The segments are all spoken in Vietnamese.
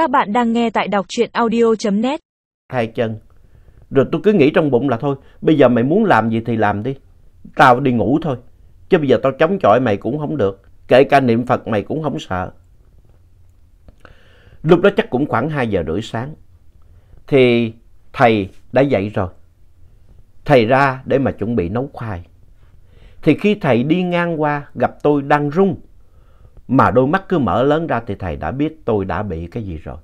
Các bạn đang nghe tại đọc truyện audio.net. hai chân. Rồi tôi cứ nghĩ trong bụng là thôi, bây giờ mày muốn làm gì thì làm đi. Tao đi ngủ thôi. Chứ bây giờ tao chống chọi mày cũng không được. Kể cả niệm Phật mày cũng không sợ. Lúc đó chắc cũng khoảng 2 giờ rưỡi sáng. Thì thầy đã dậy rồi. Thầy ra để mà chuẩn bị nấu khoai. Thì khi thầy đi ngang qua gặp tôi đang rung. Mà đôi mắt cứ mở lớn ra thì thầy đã biết tôi đã bị cái gì rồi.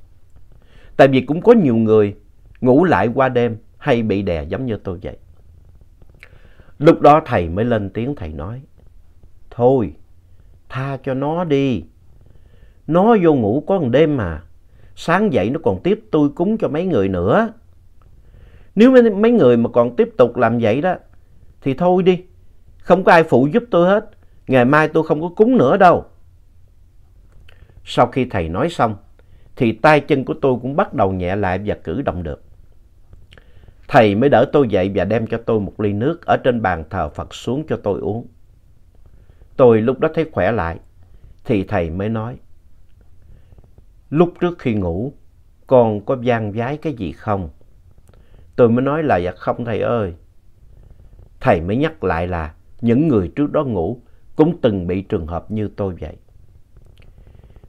Tại vì cũng có nhiều người ngủ lại qua đêm hay bị đè giống như tôi vậy. Lúc đó thầy mới lên tiếng thầy nói. Thôi, tha cho nó đi. Nó vô ngủ có một đêm mà. Sáng dậy nó còn tiếp tôi cúng cho mấy người nữa. Nếu mấy người mà còn tiếp tục làm vậy đó, thì thôi đi. Không có ai phụ giúp tôi hết. Ngày mai tôi không có cúng nữa đâu. Sau khi thầy nói xong, thì tay chân của tôi cũng bắt đầu nhẹ lại và cử động được. Thầy mới đỡ tôi dậy và đem cho tôi một ly nước ở trên bàn thờ Phật xuống cho tôi uống. Tôi lúc đó thấy khỏe lại, thì thầy mới nói. Lúc trước khi ngủ, con có gian vái cái gì không? Tôi mới nói là dạ không thầy ơi. Thầy mới nhắc lại là những người trước đó ngủ cũng từng bị trường hợp như tôi vậy.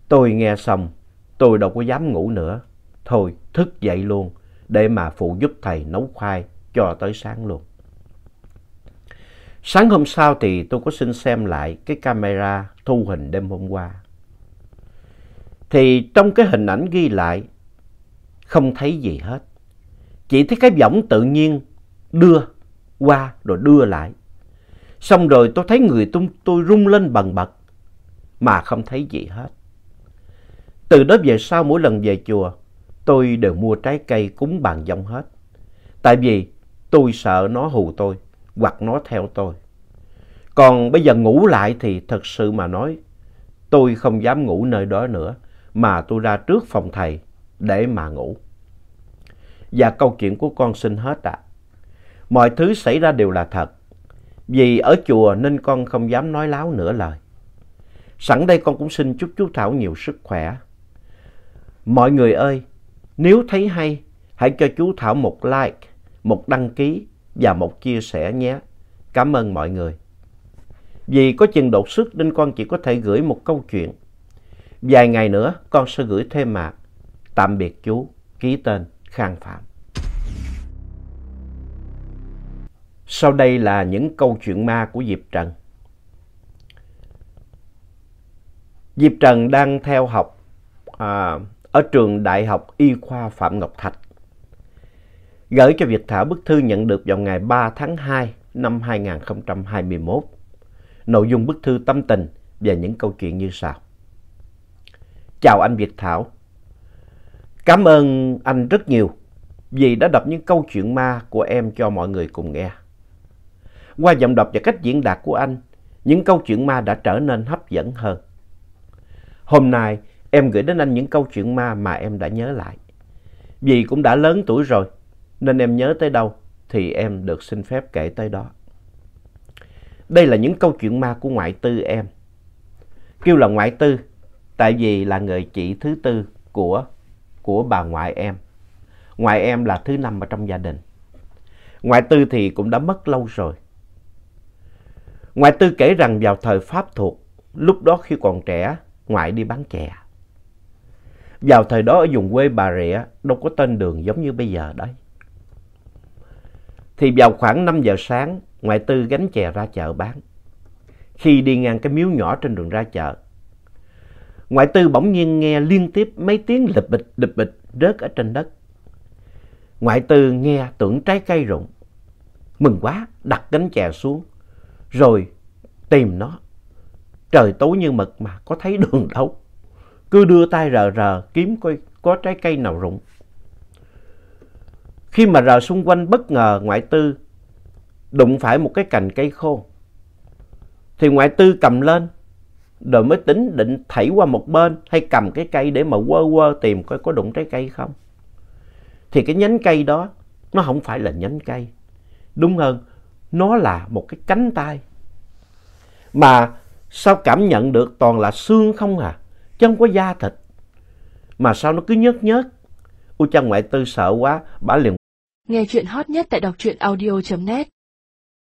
Tôi nghe xong, tôi đâu có dám ngủ nữa. Thôi, thức dậy luôn, để mà phụ giúp thầy nấu khoai cho tới sáng luôn. Sáng hôm sau thì tôi có xin xem lại cái camera thu hình đêm hôm qua. Thì trong cái hình ảnh ghi lại, không thấy gì hết. Chỉ thấy cái võng tự nhiên đưa qua rồi đưa lại. Xong rồi tôi thấy người tôi, tôi rung lên bần bật mà không thấy gì hết. Từ đó về sau mỗi lần về chùa, tôi đều mua trái cây cúng bàn dông hết. Tại vì tôi sợ nó hù tôi hoặc nó theo tôi. Còn bây giờ ngủ lại thì thật sự mà nói, tôi không dám ngủ nơi đó nữa mà tôi ra trước phòng thầy để mà ngủ. Và câu chuyện của con xin hết ạ. À. Mọi thứ xảy ra đều là thật. Vì ở chùa nên con không dám nói láo nửa lời. Sẵn đây con cũng xin chúc chú Thảo nhiều sức khỏe. Mọi người ơi, nếu thấy hay, hãy cho chú Thảo một like, một đăng ký và một chia sẻ nhé. Cảm ơn mọi người. Vì có chừng đột xuất nên con chỉ có thể gửi một câu chuyện. Vài ngày nữa con sẽ gửi thêm mà. Tạm biệt chú, ký tên Khang Phạm. Sau đây là những câu chuyện ma của Diệp Trần. Diệp Trần đang theo học à, ở trường Đại học Y khoa Phạm Ngọc Thạch. Gửi cho Việt Thảo bức thư nhận được vào ngày 3 tháng 2 năm 2021. Nội dung bức thư tâm tình và những câu chuyện như sau. Chào anh Việt Thảo. Cảm ơn anh rất nhiều vì đã đọc những câu chuyện ma của em cho mọi người cùng nghe. Qua giọng đọc và cách diễn đạt của anh, những câu chuyện ma đã trở nên hấp dẫn hơn. Hôm nay, em gửi đến anh những câu chuyện ma mà em đã nhớ lại. Vì cũng đã lớn tuổi rồi, nên em nhớ tới đâu thì em được xin phép kể tới đó. Đây là những câu chuyện ma của ngoại tư em. Kêu là ngoại tư, tại vì là người chị thứ tư của, của bà ngoại em. Ngoại em là thứ năm ở trong gia đình. Ngoại tư thì cũng đã mất lâu rồi. Ngoại tư kể rằng vào thời Pháp thuộc, lúc đó khi còn trẻ, ngoại đi bán chè. Vào thời đó ở vùng quê Bà Rịa đâu có tên đường giống như bây giờ đấy. Thì vào khoảng 5 giờ sáng, ngoại tư gánh chè ra chợ bán. Khi đi ngang cái miếu nhỏ trên đường ra chợ, ngoại tư bỗng nhiên nghe liên tiếp mấy tiếng lịch bịch lịch bịch rớt ở trên đất. Ngoại tư nghe tưởng trái cây rụng. Mừng quá, đặt gánh chè xuống, rồi tìm nó. Trời tối như mực mà có thấy đường đâu. Cứ đưa tay rờ rờ kiếm coi có trái cây nào rụng. Khi mà rờ xung quanh bất ngờ ngoại tư đụng phải một cái cành cây khô. Thì ngoại tư cầm lên rồi mới tính định thảy qua một bên hay cầm cái cây để mà quơ quơ tìm coi có đụng trái cây không. Thì cái nhánh cây đó nó không phải là nhánh cây. Đúng hơn, nó là một cái cánh tay. Mà sao cảm nhận được toàn là xương không à, chứ không có da thịt. Mà sao nó cứ nhớt nhớt. Ôi cha ngoại tư sợ quá, bả liền. Nghe chuyện hot nhất tại đọc truyện audio.net